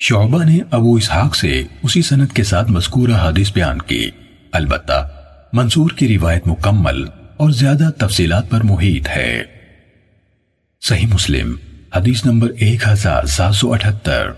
شعبہ نے ابو اسحاق سے اسی سنت کے ساتھ مذکورہ حدیث بیان کی۔ البتہ منصور کی روایت مکمل اور زیادہ تفصیلات پر محیط ہے۔ صحیح مسلم، حدیث نمبر ایک ہزار سات سو اٹھتر۔